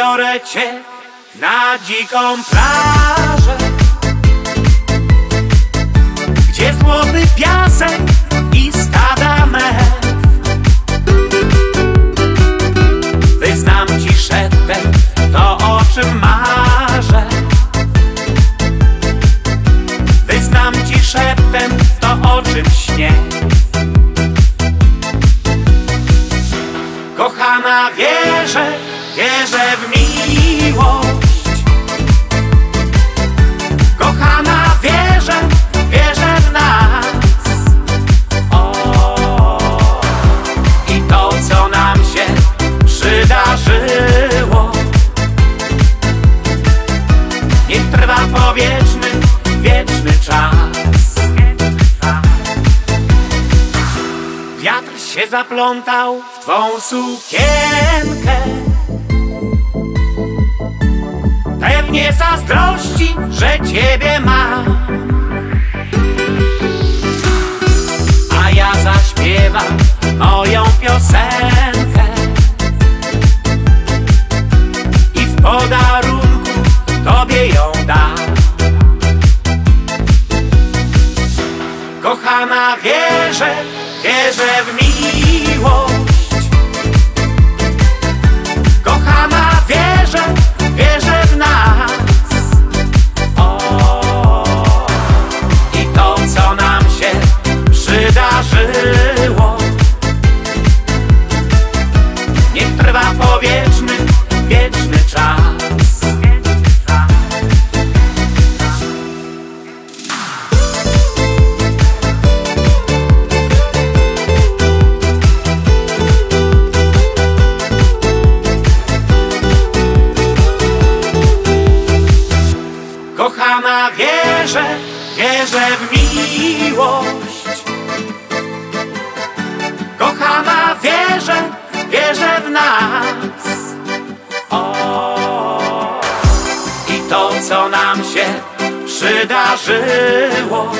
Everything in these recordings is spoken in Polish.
zabiorę cię na dziką plażę. Gdzie złoty piasek i stada mew. Wyznam ci szeptem to o czym marzę. Wyznam ci szeptem to o czym śnię. Kochana wierzę, wierzę w miłość. Kochana wierzę, wierzę w nas. O, I to co nam się przydarzyło. Niech trwa powieczny, wieczny czas. Wiatr się zaplątał w twą sukienkę Pewnie zazdrości, że ciebie mam. A ja zaśpiewam moją piosenkę. I w podarunku tobie ją dam. Kochana wierzę, wierzę w miłość Wierzę, wierzę w miłość. Kochana wierzę, wierzę w nas. O, I to co nam się przydarzyło.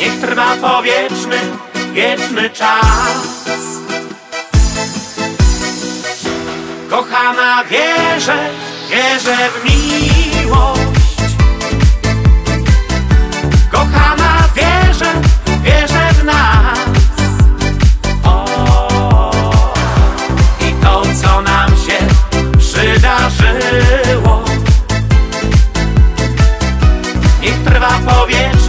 Niech trwa powieczny, wieczny czas. Kochana wierzę, wierzę w miłość przerwa powiem.